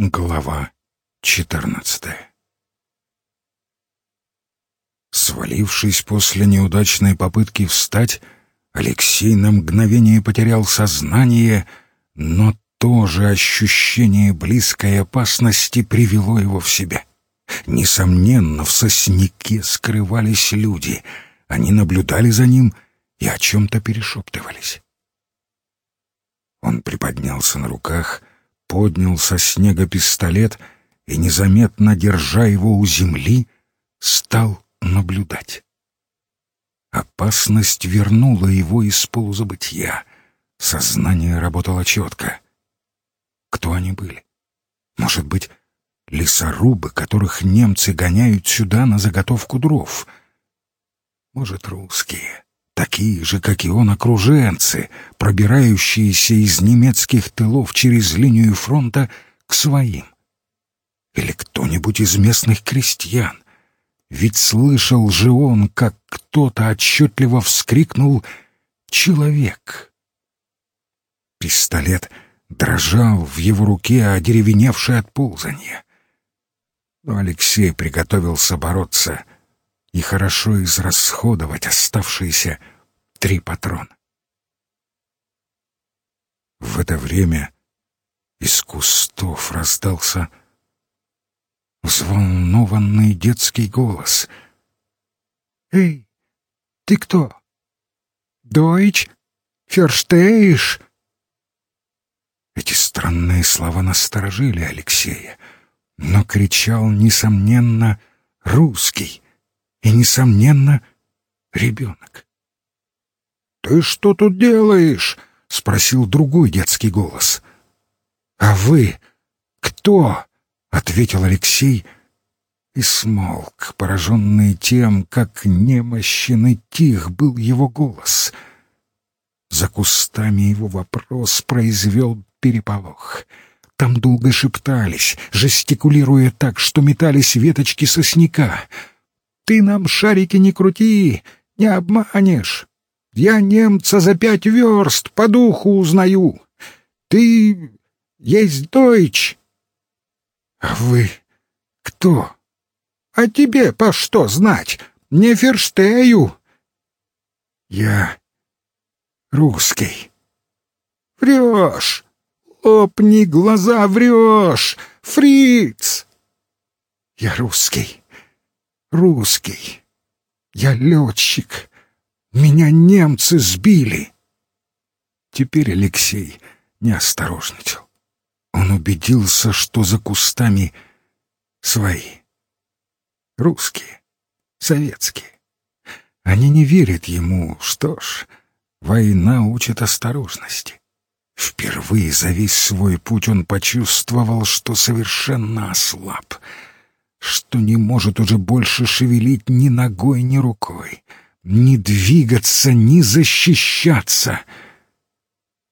Глава четырнадцатая Свалившись после неудачной попытки встать, Алексей на мгновение потерял сознание, но тоже ощущение близкой опасности привело его в себя. Несомненно, в сосняке скрывались люди. Они наблюдали за ним и о чем-то перешептывались. Он приподнялся на руках — поднял со снега пистолет и, незаметно держа его у земли, стал наблюдать. Опасность вернула его из полузабытия. Сознание работало четко. Кто они были? Может быть, лесорубы, которых немцы гоняют сюда на заготовку дров? Может, русские? Такие же, как и он, окруженцы, пробирающиеся из немецких тылов через линию фронта к своим. Или кто-нибудь из местных крестьян. Ведь слышал же он, как кто-то отчетливо вскрикнул «Человек!». Пистолет дрожал в его руке, одеревеневший от ползания. Но Алексей приготовился бороться — и хорошо израсходовать оставшиеся три патрона. В это время из кустов раздался взволнованный детский голос. «Эй, ты кто? Дойч? Ферштейш?» Эти странные слова насторожили Алексея, но кричал, несомненно, русский — и, несомненно, ребенок. «Ты что тут делаешь?» — спросил другой детский голос. «А вы кто?» — ответил Алексей и смолк, пораженный тем, как немощен и тих был его голос. За кустами его вопрос произвел переполох. Там долго шептались, жестикулируя так, что метались веточки сосняка — ты нам шарики не крути, не обманешь. Я немца за пять верст по духу узнаю. Ты есть дойч. А вы кто? А тебе по что знать? Не ферштею. Я русский. Врешь. Лопни глаза, врешь. Фриц. Я русский русский. Я летчик. Меня немцы сбили. Теперь Алексей не осторожничал. Он убедился, что за кустами свои. Русские, советские. Они не верят ему. Что ж, война учит осторожности. Впервые за весь свой путь он почувствовал, что совершенно ослаб — что не может уже больше шевелить ни ногой, ни рукой, ни двигаться, ни защищаться.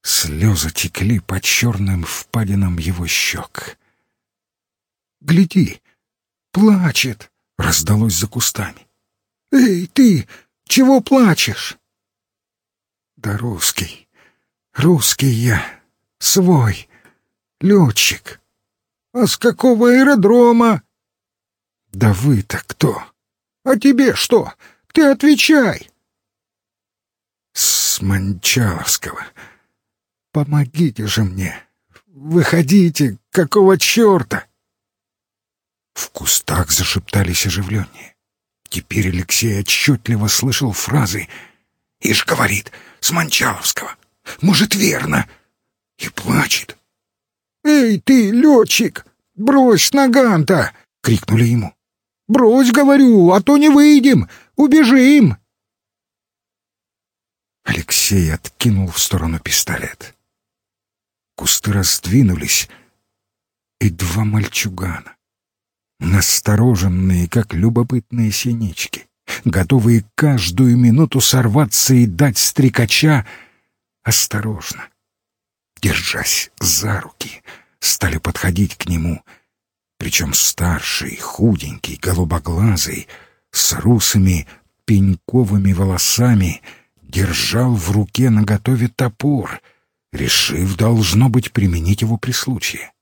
Слезы текли по черным впадинам его щек. «Гляди, плачет!» — раздалось за кустами. «Эй, ты, чего плачешь?» «Да русский, русский я, свой, летчик. А с какого аэродрома?» «Да вы-то кто?» «А тебе что? Ты отвечай!» «С. Помогите же мне! Выходите! Какого черта?» В кустах зашептались оживленнее. Теперь Алексей отчетливо слышал фразы «Ишь, говорит, с. Может, верно?» И плачет. «Эй, ты, летчик, брось наган-то!» — крикнули ему. Брось, говорю, а то не выйдем, убежим!» Алексей откинул в сторону пистолет. Кусты раздвинулись, и два мальчугана, настороженные, как любопытные синички, готовые каждую минуту сорваться и дать стрекача, осторожно, держась за руки, стали подходить к нему — причем старший, худенький, голубоглазый, с русыми пеньковыми волосами, держал в руке наготове топор, решив, должно быть, применить его при случае.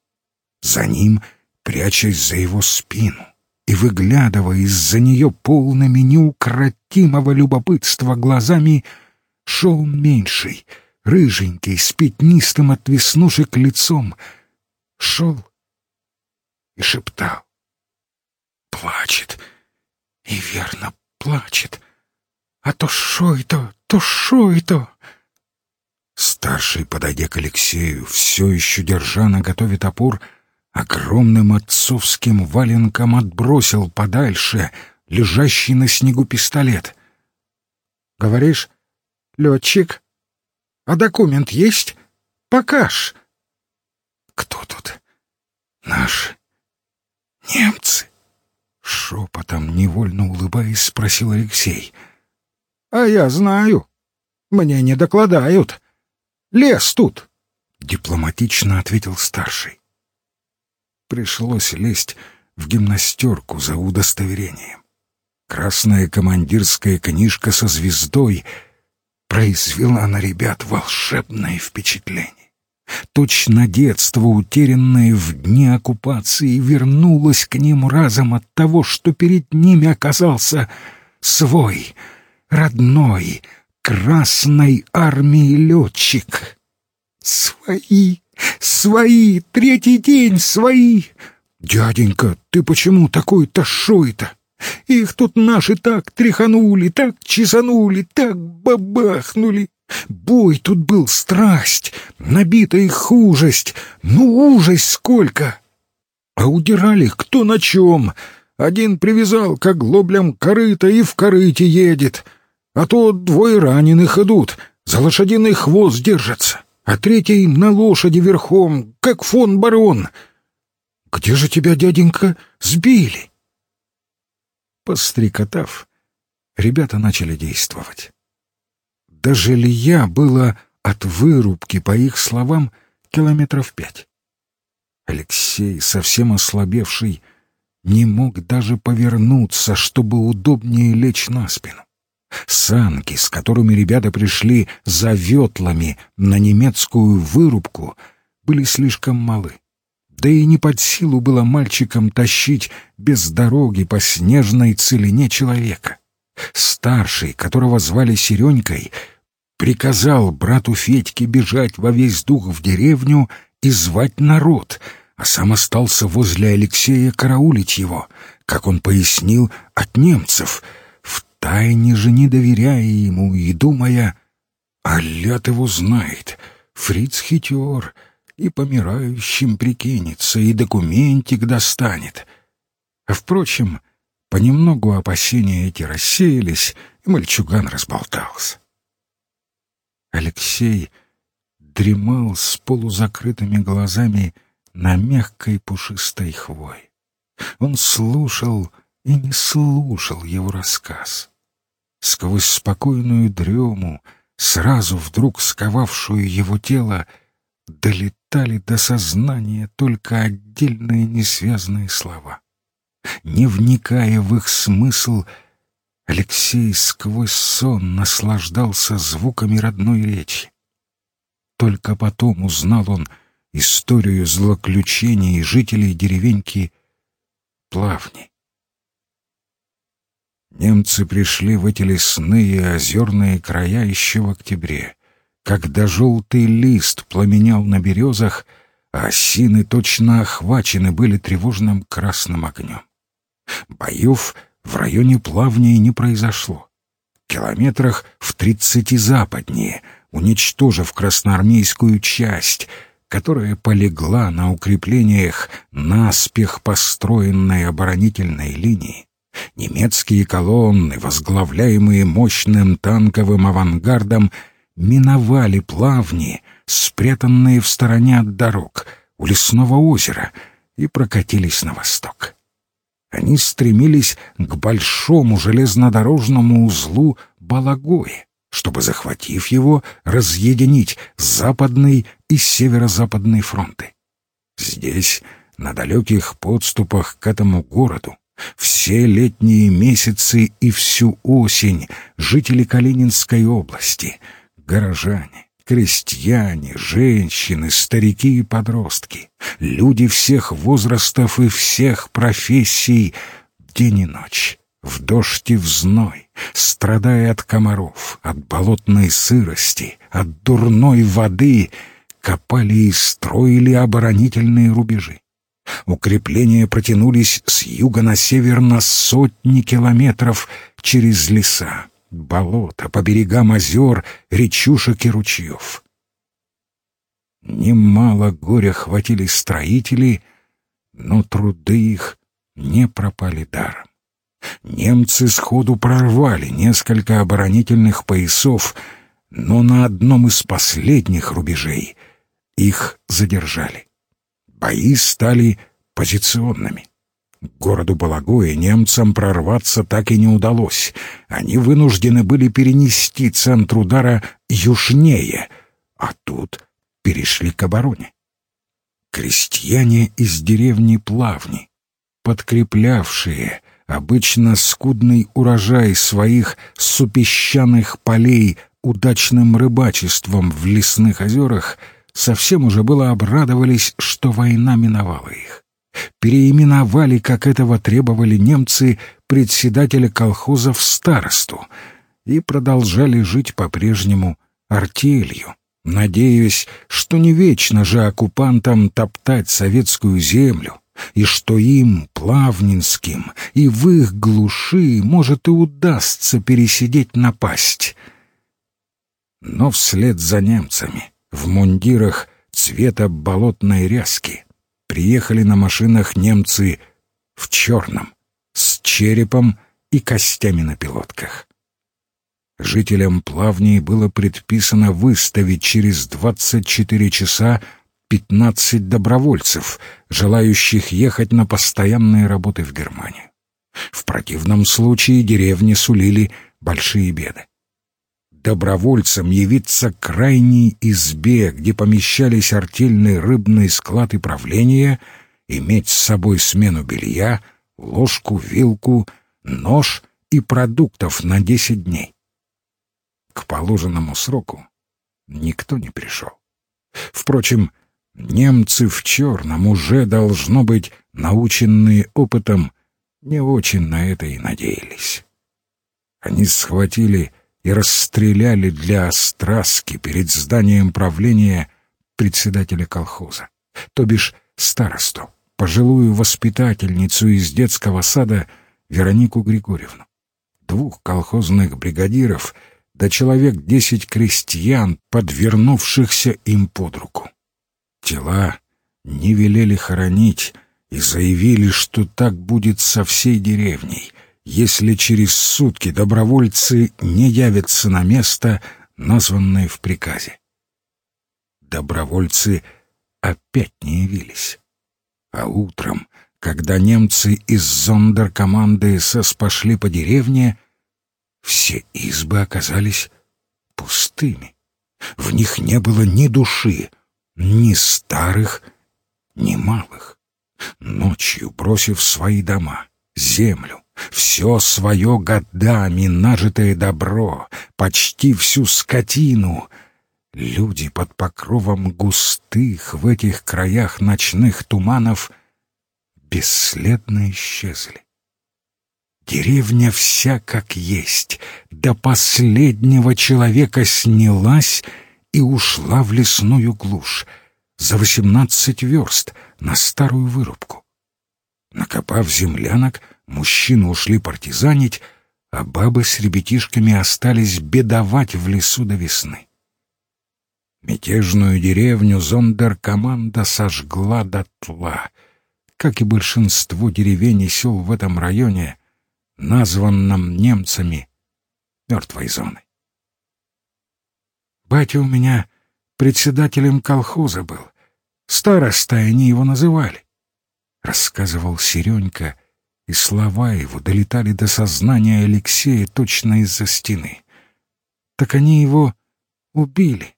За ним, прячась за его спину и выглядывая из-за нее полными неукротимого любопытства глазами, шел меньший, рыженький, с пятнистым от веснушек лицом. Шел и шептал. Плачет, и верно плачет. А то шо это, то шо это? Старший, подойдя к Алексею, все еще держа на готове топор, огромным отцовским валенком отбросил подальше лежащий на снегу пистолет. «Говоришь, летчик? А документ есть? Покаж!» «Кто тут? Наши? Немцы?» Шепотом, невольно улыбаясь, спросил Алексей. «А я знаю. Мне не докладают. Лес тут!» Дипломатично ответил старший. Пришлось лезть в гимнастерку за удостоверением. Красная командирская книжка со звездой произвела на ребят волшебное впечатление. Точно детство, утерянное в дни оккупации, вернулось к ним разом от того, что перед ними оказался свой, родной, Красной армии летчик. Свои, свои, третий день свои. Дяденька, ты почему такой тошой-то? Их тут наши так тряханули, так чесанули, так бабахнули. Бой тут был страсть, набитая хужесть, ну ужасть сколько! А удирали кто на чем. Один привязал к оглоблям корыта и в корыте едет, а то двое раненых идут, за лошадиный хвост держатся, а третий на лошади верхом, как фон барон. Где же тебя, дяденька, сбили? Пострекотав, ребята начали действовать. До жилья было от вырубки, по их словам, километров пять. Алексей, совсем ослабевший, не мог даже повернуться, чтобы удобнее лечь на спину. Санки, с которыми ребята пришли за ветлами на немецкую вырубку, были слишком малы. Да и не под силу было мальчикам тащить без дороги по снежной целине человека. Старший, которого звали Серенькой, приказал брату Федьке бежать во весь дух в деревню и звать народ, а сам остался возле Алексея караулить его, как он пояснил, от немцев, втайне же не доверяя ему и думая, а ляд его знает, фриц хитер, и помирающим прикинется, и документик достанет. А, впрочем, понемногу опасения эти рассеялись, и мальчуган разболтался. Алексей дремал с полузакрытыми глазами на мягкой пушистой хвой. Он слушал и не слушал его рассказ. Сквозь спокойную дрему, сразу вдруг сковавшую его тело, долетали до сознания только отдельные несвязные слова. Не вникая в их смысл, Алексей сквозь сон наслаждался звуками родной речи. Только потом узнал он историю злоключений жителей деревеньки Плавни. Немцы пришли в эти лесные озерные края еще в октябре, когда желтый лист пламенял на березах, а осины точно охвачены были тревожным красным огнем. Боев в районе плавней не произошло. Километрах в тридцати западнее, уничтожив красноармейскую часть, которая полегла на укреплениях наспех построенной оборонительной линии, немецкие колонны, возглавляемые мощным танковым авангардом, миновали плавни, спрятанные в стороне от дорог, у лесного озера, и прокатились на восток. Они стремились к большому железнодорожному узлу Балагое, чтобы, захватив его, разъединить западный и северо-западный фронты. Здесь, на далеких подступах к этому городу, все летние месяцы и всю осень жители Калининской области, горожане, Крестьяне, женщины, старики и подростки, люди всех возрастов и всех профессий, день и ночь, в дождь и в зной, страдая от комаров, от болотной сырости, от дурной воды, копали и строили оборонительные рубежи. Укрепления протянулись с юга на север на сотни километров через леса, болота, по берегам озер, речушек и ручьев. Немало горя хватили строители, но труды их не пропали даром. Немцы сходу прорвали несколько оборонительных поясов, но на одном из последних рубежей их задержали. Бои стали позиционными. Городу Балагое немцам прорваться так и не удалось. Они вынуждены были перенести центр удара южнее, а тут перешли к обороне. Крестьяне из деревни Плавни, подкреплявшие обычно скудный урожай своих супесчаных полей удачным рыбачеством в лесных озерах, совсем уже было обрадовались, что война миновала их. Переименовали, как этого требовали немцы, председателя колхоза в старосту и продолжали жить по-прежнему артелью, надеясь, что не вечно же оккупантам топтать советскую землю, и что им, плавнинским, и в их глуши, может, и удастся пересидеть напасть. Но вслед за немцами, в мундирах цвета болотной ряски, приехали на машинах немцы в черном, с черепом и костями на пилотках. Жителям Плавнии было предписано выставить через 24 часа 15 добровольцев, желающих ехать на постоянные работы в Германию. В противном случае деревни сулили большие беды. Добровольцам явиться к крайней избе, где помещались артельный рыбный склад и правление, иметь с собой смену белья, ложку, вилку, нож и продуктов на десять дней. К положенному сроку никто не пришел. Впрочем, Немцы в черном уже, должно быть, наученные опытом, не очень на это и надеялись. Они схватили и расстреляли для остраски перед зданием правления председателя колхоза, то бишь старосту, пожилую воспитательницу из детского сада Веронику Григорьевну, двух колхозных бригадиров да человек десять крестьян, подвернувшихся им под руку. Тела не велели хоронить и заявили, что так будет со всей деревней, если через сутки добровольцы не явятся на место, названное в приказе. Добровольцы опять не явились. А утром, когда немцы из зондеркоманды СС пошли по деревне, все избы оказались пустыми. В них не было ни души, ни старых, ни малых. Ночью, бросив свои дома, землю, все свое годами нажитое добро, почти всю скотину, люди под покровом густых в этих краях ночных туманов бесследно исчезли. Деревня вся как есть, до последнего человека снялась и ушла в лесную глушь, за восемнадцать верст, на старую вырубку. Накопав землянок, мужчины ушли партизанить, а бабы с ребятишками остались бедовать в лесу до весны. Мятежную деревню зондеркоманда сожгла дотла, как и большинство деревень и сел в этом районе, названном немцами мертвой зоной. Батя у меня председателем колхоза был. Староста они его называли. Рассказывал Серенька, и слова его долетали до сознания Алексея точно из-за стены. Так они его убили.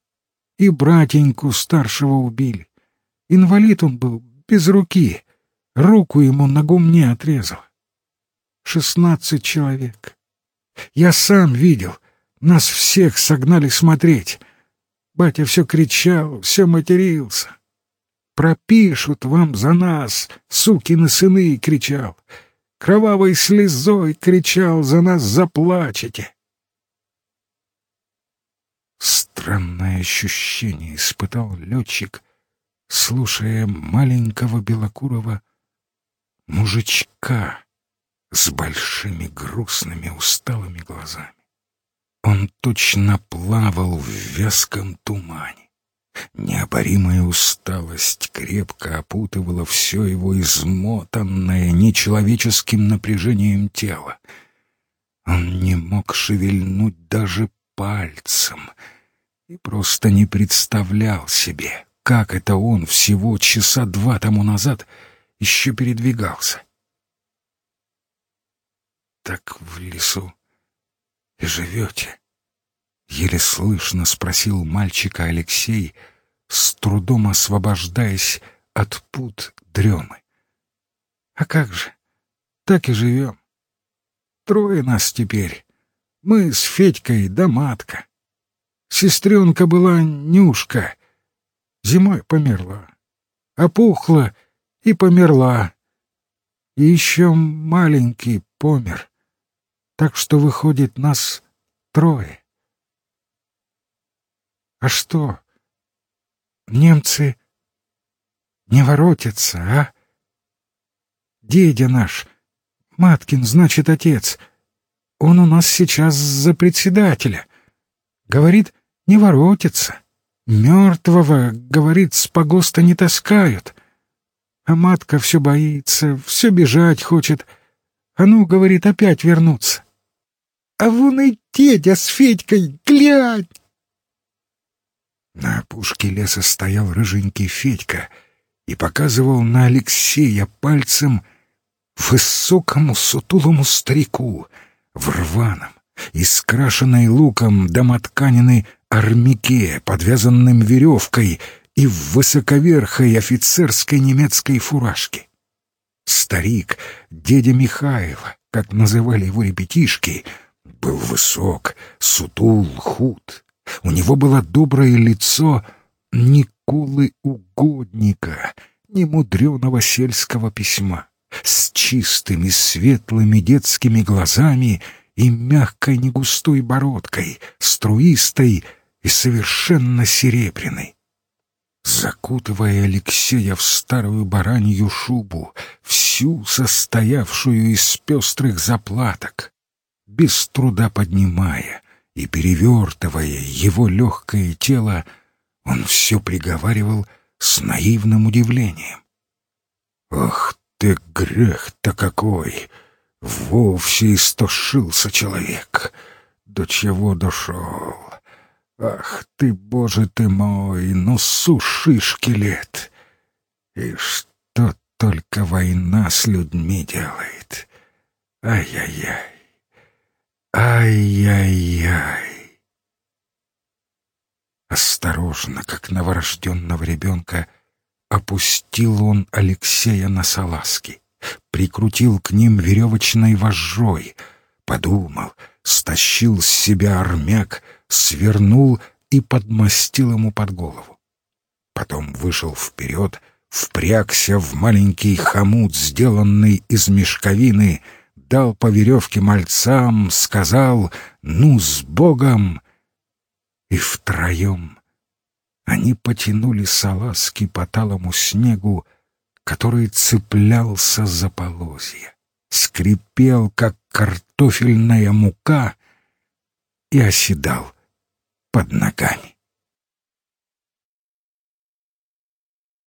И братеньку старшего убили. Инвалид он был, без руки. Руку ему на гумне отрезал. Шестнадцать человек. Я сам видел — нас всех согнали смотреть. Батя все кричал, все матерился. «Пропишут вам за нас, сукины сыны!» — кричал. «Кровавой слезой!» — кричал, «за нас заплачете!» Странное ощущение испытал летчик, слушая маленького белокурого мужичка с большими грустными усталыми глазами. Он точно плавал в вязком тумане. Необоримая усталость крепко опутывала все его измотанное нечеловеческим напряжением тело. Он не мог шевельнуть даже пальцем и просто не представлял себе, как это он всего часа два тому назад еще передвигался. Так в лесу и живете? Еле слышно спросил мальчика Алексей, с трудом освобождаясь от пут дремы. А как же? Так и живем. Трое нас теперь. Мы с Федькой да матка. Сестренка была Нюшка. Зимой померла. Опухла и померла. И еще маленький помер. Так что, выходит, нас трое. А что, немцы не воротятся, а? Дедя наш, Маткин, значит, отец, он у нас сейчас за председателя. Говорит, не воротится. Мертвого, говорит, с погоста не таскают. А матка все боится, все бежать хочет. А ну, говорит, опять вернуться. А вон и дедя с Федькой, глянь!» На опушке леса стоял рыженький Федька и показывал на Алексея пальцем высокому сутулому старику в рваном, искрашенной луком домотканины армяке, подвязанным веревкой и в высоковерхой офицерской немецкой фуражке. Старик, дедя Михаила, как называли его ребятишки, — был высок, сутул, худ. У него было доброе лицо Николы Угодника, немудреного сельского письма, с чистыми светлыми детскими глазами и мягкой негустой бородкой, струистой и совершенно серебряной. Закутывая Алексея в старую баранью шубу, всю состоявшую из пестрых заплаток, без труда поднимая и перевертывая его легкое тело, он все приговаривал с наивным удивлением. «Ах ты, грех-то какой! Вовсе истошился человек! До чего дошел? Ах ты, боже ты мой, ну суши шкелет! И что только война с людьми делает! Ай-яй-яй!» Ай-яй-яй! Осторожно, как новорожденного ребенка, опустил он Алексея на салазки, прикрутил к ним веревочной вожжой, подумал, стащил с себя армяк, свернул и подмастил ему под голову. Потом вышел вперед, впрягся в маленький хомут, сделанный из мешковины — дал по веревке мальцам, сказал «Ну, с Богом!» И втроем они потянули салазки по талому снегу, который цеплялся за полозья, скрипел, как картофельная мука, и оседал под ногами.